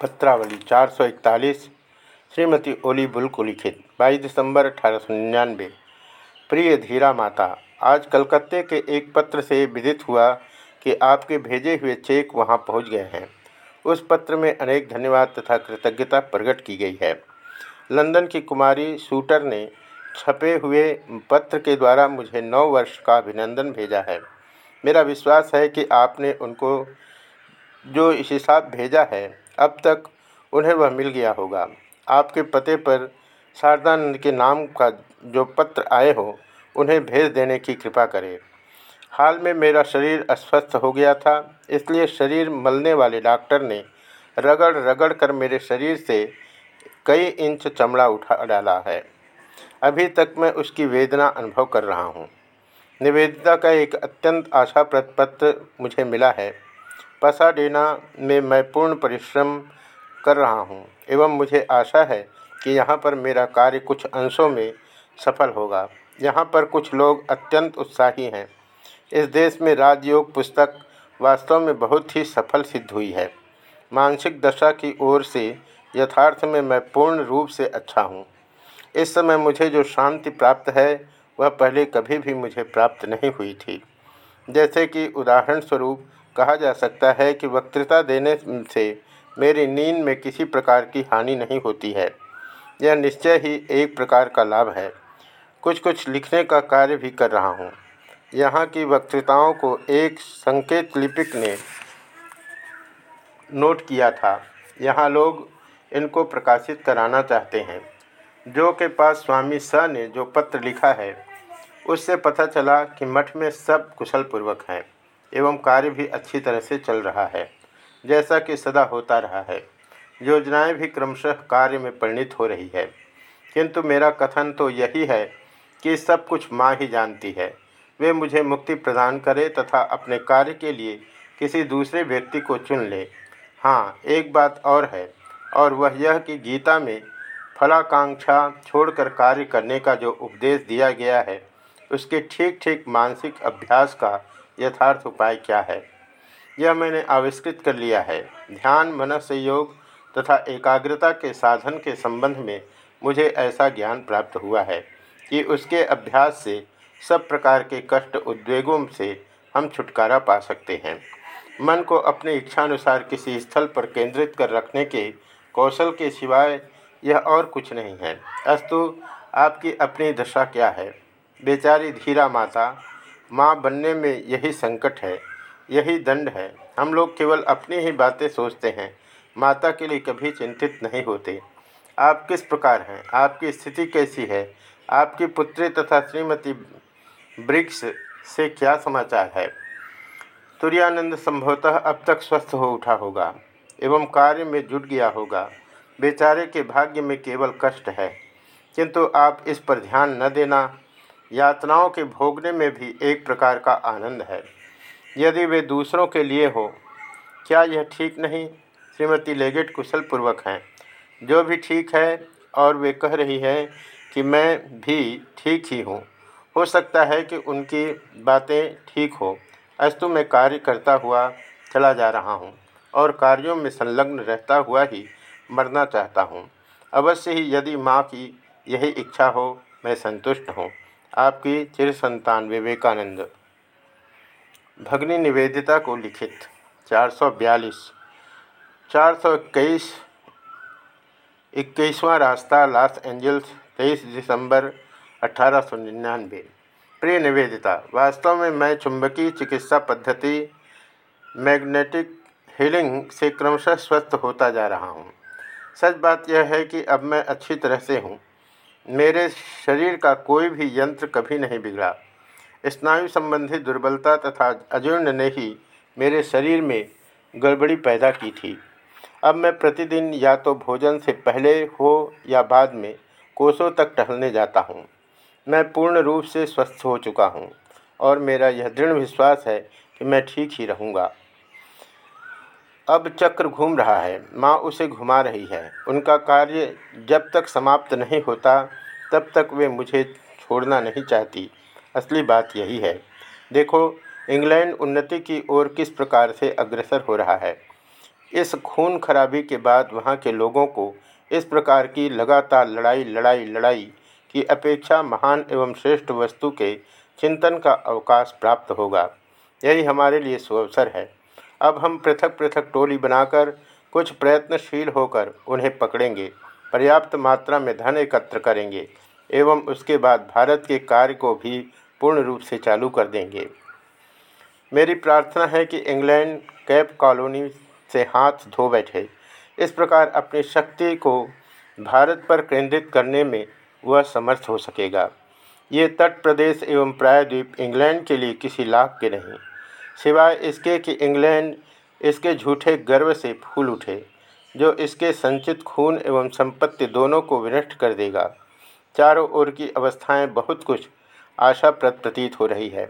पत्रावली चार सौ इकतालीस, श्रीमती ओली बुल को लिखित, बाईस दिसंबर अठारह सौ निन्यानवे। प्रिय धीरा माता, आज कलकत्ते के एक पत्र से विदित हुआ कि आपके भेजे हुए चेक वहाँ पहुँच गए हैं। उस पत्र में अनेक धन्यवाद तथा कृतज्ञता प्रकट की गई है। लंदन की कुमारी शूटर ने छपे हुए पत्र के द्वारा मुझे नौ वर्ष का अभिनंदन भेजा है। मेरा विश्वास है कि आपने उनको जो हिसाब भेजा है अब तक उन्हें वह मिल गया होगा। आपके पते पर शारदानंद के नाम का जो पत्र आए हो, उन्हें भेज देने की कृपा करें। हाल में मेरा शरीर अस्वस्थ हो गया था, इसलिए शरीर मलने वाले डॉक्टर ने रगड़ रगड़ कर मेरे शरीर से कई इंच चमड़ा उठा डाला है। अभी तक मैं उसकी वेदना अनुभव कर रहा हूँ। निवेदिता का एक अत्यंत आशाप्रद पत्र मुझे मिला है। पसाडेना में मैं पूर्ण परिश्रम कर रहा हूँ, एवं मुझे आशा है कि यहाँ पर मेरा कार्य कुछ अंशों में सफल होगा। यहाँ पर कुछ लोग अत्यंत उत्साही हैं। इस देश में राजयोग पुस्तक वास्तव में बहुत ही सफल सिद्ध हुई है। मानसिक दशा की ओर से यथार्थ में मैं पूर्ण रूप से अच्छा हूँ। इस समय मुझे जो शांति प्राप्त है, वह पहले कभी भी मुझे प्राप्त नहीं हुई थी। जैसे कि उदाहरण स्वरूप कहा जा सकता है कि वक्तृता देने से मेरी नींद में किसी प्रकार की हानि नहीं होती है। यह निश्चय ही एक प्रकार का लाभ है। कुछ कुछ लिखने का कार्य भी कर रहा हूँ। यहाँ की वक्तृताओं को एक संकेत लिपिक ने नोट किया था। यहाँ लोग इनको प्रकाशित कराना चाहते हैं। जो के पास स्वामी स ने जो पत्र लिखा है, उससे पता चला कि मठ में सब कुशल पूर्वक हैं। एवं कार्य भी अच्छी तरह से चल रहा है, जैसा कि सदा होता रहा है। योजनाएँ भी क्रमशः कार्य में परिणित हो रही है। किंतु मेरा कथन तो यही है कि सब कुछ माँ ही जानती है। वे मुझे मुक्ति प्रदान करे तथा अपने कार्य के लिए किसी दूसरे व्यक्ति को चुन ले। हाँ एक बात और है, और वह यह कि गीता में फलाकांक्षा छोड़कर कार्य करने का जो उपदेश दिया गया है, उसके ठीक ठीक मानसिक अभ्यास का यथार्थ उपाय क्या है? यह मैंने आविष्कृत कर लिया है। ध्यान मन से योग तथा एकाग्रता के साधन के संबंध में मुझे ऐसा ज्ञान प्राप्त हुआ है कि उसके अभ्यास से सब प्रकार के कष्ट उद्वेगों से हम छुटकारा पा सकते हैं। मन को अपने इच्छानुसार किसी स्थल पर केंद्रित कर रखने के कौशल के सिवाय यह और कुछ नहीं है। अस्तु, आपकी अपनी दशा क्या है? बेचारी धीरा माता माँ बनने में यही संकट है, यही दंड है। हम लोग केवल अपनी ही बातें सोचते हैं, माता के लिए कभी चिंतित नहीं होते। आप किस प्रकार हैं? आपकी स्थिति कैसी है? आपकी पुत्री तथा श्रीमती ब्रिक्स से क्या समाचार है? तुरानंद संभवतः अब तक स्वस्थ हो उठा होगा एवं कार्य में जुट गया होगा। बेचारे के भाग्य में केवल कष्ट है। किंतु आप इस पर ध्यान न देना यातनाओं के भोगने में भी एक प्रकार का आनंद है। यदि वे दूसरों के लिए हो, क्या यह ठीक नहीं? श्रीमती लेगेट कुशल पूर्वक हैं। जो भी ठीक है, और वे कह रही हैं कि मैं भी ठीक ही हूँ। हो सकता है कि उनकी बातें ठीक हो। अस्तु मैं कार्य करता हुआ चला जा रहा हूँ, और कार्यों में संलग्न रहता हुआ ही मरना चाहता हूँ। अवश्य ही यदि माँ की यही इच्छा हो, मैं संतुष्ट हूँ। आपकी चिर संतान विवेकानंद। भगनी निवेदिता को लिखित, चार सौ बयालीस। चार सौ इक्कीस, इक्कीसवां रास्ता, लॉस एंजल्स, तेईस दिसंबर, अठारह सौ निन्यानवे। प्रिय निवेदिता, वास्तव में मैं चुंबकीय चिकित्सा पद्धति, मैग्नेटिक हीलिंग से क्रमशः स्वस्थ होता जा रहा हूँ। सच बात यह है कि अब मैं अच्छी तरह से हूँ। मेरे शरीर का कोई भी यंत्र कभी नहीं बिगड़ा। स्नायु संबंधी दुर्बलता तथा अजीर्ण ने ही मेरे शरीर में गड़बड़ी पैदा की थी। अब मैं प्रतिदिन या तो भोजन से पहले हो या बाद में कोसों तक टहलने जाता हूँ। मैं पूर्ण रूप से स्वस्थ हो चुका हूँ और मेरा यह दृढ़ विश्वास है कि मैं ठीक ही रहूँगा। अब चक्र घूम रहा है। माँ उसे घुमा रही है। उनका कार्य जब तक समाप्त नहीं होता, तब तक वे मुझे छोड़ना नहीं चाहती। असली बात यही है। देखो, इंग्लैंड उन्नति की ओर किस प्रकार से अग्रसर हो रहा है। इस खून खराबी के बाद वहाँ के लोगों को इस प्रकार की लगातार लड़ाई लड़ाई लड़ाई की अपेक्षा महान एवं श्रेष्ठ वस्तु के चिंतन का अवकाश प्राप्त होगा। यही हमारे लिए सुअवसर है। अब हम पृथक पृथक टोली बनाकर कुछ प्रयत्नशील होकर उन्हें पकड़ेंगे, पर्याप्त मात्रा में धन एकत्र करेंगे, एवं उसके बाद भारत के कार्य को भी पूर्ण रूप से चालू कर देंगे। मेरी प्रार्थना है कि इंग्लैंड कैप कॉलोनी से हाथ धो बैठे। इस प्रकार अपनी शक्ति को भारत पर केंद्रित करने में वह समर्थ हो सकेगा। ये तट प्रदेश एवं प्रायद्वीप इंग्लैंड के लिए किसी लाभ के नहीं। सिवाय इसके कि इंग्लैंड इसके झूठे गर्व से फूल उठे, जो इसके संचित खून एवं संपत्ति दोनों को विनष्ट कर देगा। चारों ओर की अवस्थाएँ बहुत कुछ आशाप्रद प्रतीत हो रही है।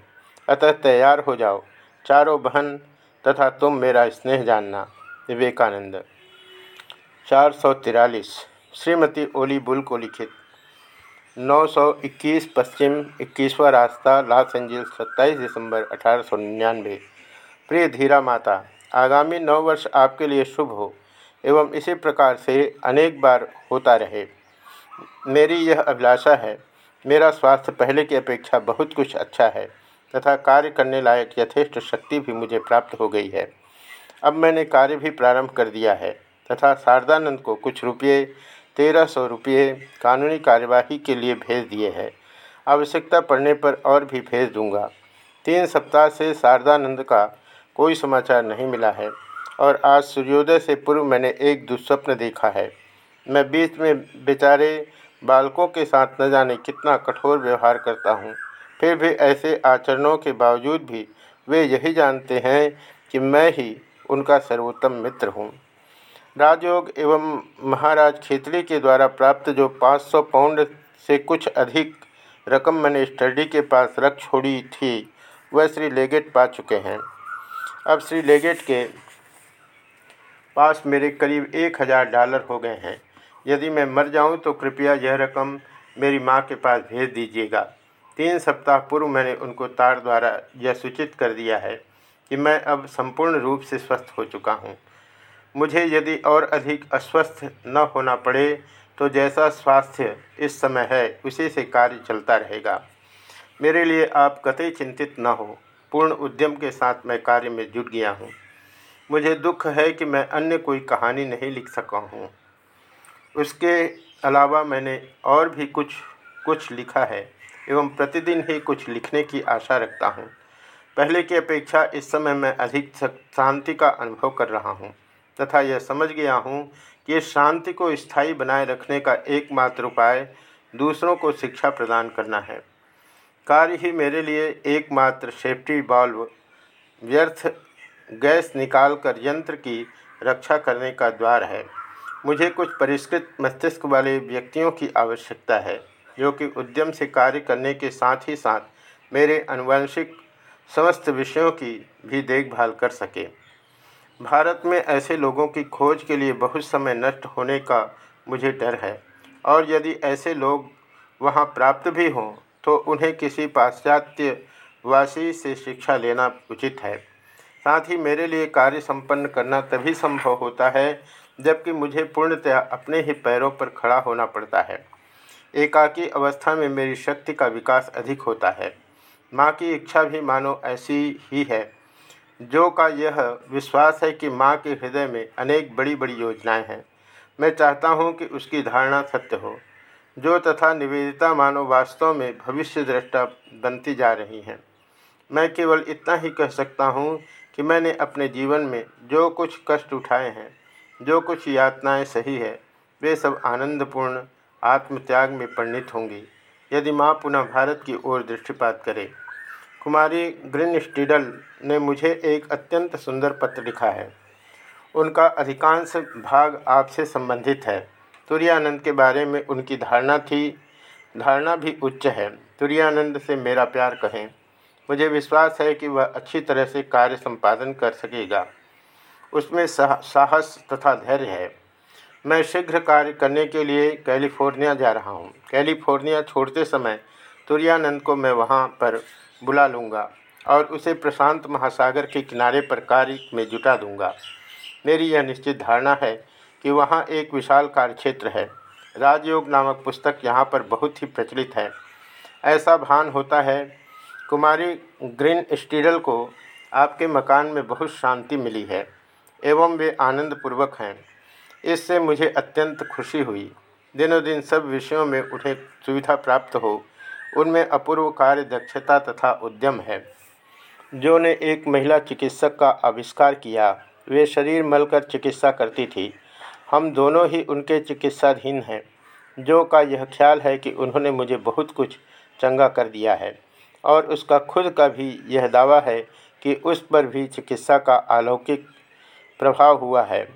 अतः तैयार हो जाओ, चारों बहन तथा तुम मेरा स्नेह जानना। विवेकानंद। चार सौ तिरालीस। श्रीमती ओली बुल को लिखित नौ सौ इक्कीस पश्चिम इक्कीसवा रास्ता, लॉस एंजल्स, सत्ताईस दिसंबर अठारह सौ निन्यानवे। प्रिय धीरा माता, आगामी नौ वर्ष आपके लिए शुभ हो, एवं इसी प्रकार से अनेक बार होता रहे। मेरी यह अभिलाषा है, मेरा स्वास्थ्य पहले की अपेक्षा बहुत कुछ अच्छा है, तथा कार्य करने लायक यथेष्ट शक्ति भी मुझे प्राप्त हो गई है। अब मैंने कार्य भी प्रारंभ कर दिया है, तथा शारदानंद को कुछ रुपये तेरह सौ रुपये कानूनी कार्यवाही के लिए भेज दिए हैं। आवश्यकता पड़ने पर और भी भेज दूँगा। तीन सप्ताह से शारदानंद का कोई समाचार नहीं मिला है और आज सूर्योदय से पूर्व मैंने एक दुस्वप्न देखा है। मैं बीच में बेचारे बालकों के साथ न जाने कितना कठोर व्यवहार करता हूँ। फिर भी ऐसे आचरणों के बावजूद भी वे यही जानते हैं कि मैं ही उनका सर्वोत्तम मित्र हूँ। राजयोग एवं महाराज खेतड़ी के द्वारा प्राप्त जो 500 पाउंड से कुछ अधिक रकम मैंने स्टडी के पास रख छोड़ी थी, वह श्री लेगेट पा चुके हैं। अब श्री लेगेट के पास मेरे करीब एक हज़ार डॉलर हो गए हैं। यदि मैं मर जाऊँ तो कृपया यह रकम मेरी माँ के पास भेज दीजिएगा। तीन सप्ताह पूर्व मैंने उनको तार द्वारा यह सूचित कर दिया है कि मैं अब संपूर्ण रूप से स्वस्थ हो चुका हूँ। मुझे यदि और अधिक अस्वस्थ न होना पड़े तो जैसा स्वास्थ्य इस समय है, उसी से कार्य चलता रहेगा। मेरे लिए आप कतई चिंतित न हो। पूर्ण उद्यम के साथ मैं कार्य में जुट गया हूँ। मुझे दुख है कि मैं अन्य कोई कहानी नहीं लिख सका हूँ। उसके अलावा मैंने और भी कुछ कुछ लिखा है, एवं प्रतिदिन ही कुछ लिखने की आशा रखता हूँ। पहले की अपेक्षा इस समय मैं अधिक शांति का अनुभव कर रहा हूँ। तथा यह समझ गया हूँ कि शांति को स्थायी बनाए रखने का एकमात्र उपाय दूसरों को शिक्षा प्रदान करना है। कार्य ही मेरे लिए एकमात्र सेफ्टी बॉल्व व्यर्थ गैस निकालकर यंत्र की रक्षा करने का द्वार है। मुझे कुछ परिष्कृत मस्तिष्क वाले व्यक्तियों की आवश्यकता है, जो कि उद्यम से कार्य करने के साथ ही साथ मेरे अनुवंशिक समस्त विषयों की भी देखभाल कर सके। भारत में ऐसे लोगों की खोज के लिए बहुत समय नष्ट होने का मुझे डर है। और यदि ऐसे लोग वहाँ प्राप्त भी हों तो उन्हें किसी पाश्चात्य वासी से शिक्षा लेना उचित है। साथ ही मेरे लिए कार्य संपन्न करना तभी संभव होता है, जबकि मुझे पूर्णतः अपने ही पैरों पर खड़ा होना पड़ता है। एकाकी अवस्था में मेरी शक्ति का विकास अधिक होता है। माँ की इच्छा भी मानो ऐसी ही है। जो का यह विश्वास है कि माँ के हृदय में अनेक बड़ी बड़ी योजनाएँ हैं। मैं चाहता हूँ कि उसकी धारणा सत्य हो, जो तथा निवेदिता मानो वास्तव में भविष्य दृष्टा बनती जा रही हैं। मैं केवल इतना ही कह सकता हूँ कि मैंने अपने जीवन में जो कुछ कष्ट उठाए हैं, जो कुछ यातनाएँ सही है, वे सब आनंदपूर्ण, आत्मत्याग में परिणित होंगी। यदि माँ पुनः भारत की ओर दृष्टिपात करे कुमारी ग्रीन स्टीडल ने मुझे एक अत्यंत सुंदर पत्र लिखा है। उनका अधिकांश भाग आपसे संबंधित है। तुरानंद के बारे में उनकी धारणा थी, धारणा भी उच्च है। तुरानंद से मेरा प्यार कहें, मुझे विश्वास है कि वह अच्छी तरह से कार्य संपादन कर सकेगा। उसमें साहस तथा धैर्य है। मैं शीघ्र कार्य करने के लिए कैलिफ़ोर्निया जा रहा हूँ। कैलिफ़ोर्निया छोड़ते समय तुरानंद को मैं वहाँ पर बुला लूँगा और उसे प्रशांत महासागर के किनारे पर कार्य में जुटा दूँगा। मेरी यह निश्चित धारणा है कि वहाँ एक विशाल कार्यक्षेत्र है। राजयोग नामक पुस्तक यहाँ पर बहुत ही प्रचलित है। ऐसा भान होता है, कुमारी ग्रीन स्टीडल को आपके मकान में बहुत शांति मिली है एवं वे आनंदपूर्वक हैं। इससे मुझे अत्यंत खुशी हुई। दिनों दिन सब विषयों में उन्हें सुविधा प्राप्त हो उनमें अपूर्व कार्य, दक्षता तथा उद्यम है। जो ने एक महिला चिकित्सक का आविष्कार किया, वे शरीर मलकर चिकित्सा करती थी। हम दोनों ही उनके चिकित्साधीन हैं। जो का यह ख्याल है कि उन्होंने मुझे बहुत कुछ चंगा कर दिया है। और उसका खुद का भी यह दावा है कि उस पर भी चिकित्सा का अलौकिक प्रभाव हुआ है।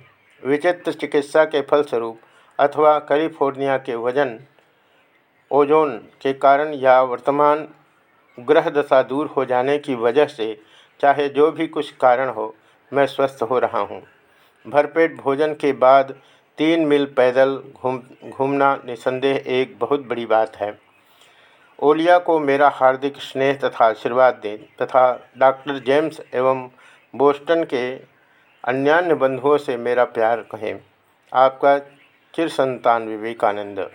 विचित्र चिकित्सा के फलस्वरूप अथवा कैलिफ़ोर्निया के वज़न ओजोन के कारण या वर्तमान ग्रह दशा दूर हो जाने की वजह से, चाहे जो भी कुछ कारण हो, मैं स्वस्थ हो रहा हूँ। भरपेट भोजन के बाद तीन मील पैदल घूम, घूमना निसंदेह एक बहुत बड़ी बात है। ओलिया को मेरा हार्दिक स्नेह तथा आशीर्वाद दें तथा डॉक्टर जेम्स एवं बोस्टन के अन्यान्य बंधुओं से मेरा प्यार कहें। आपका चिर संतान विवेकानंद।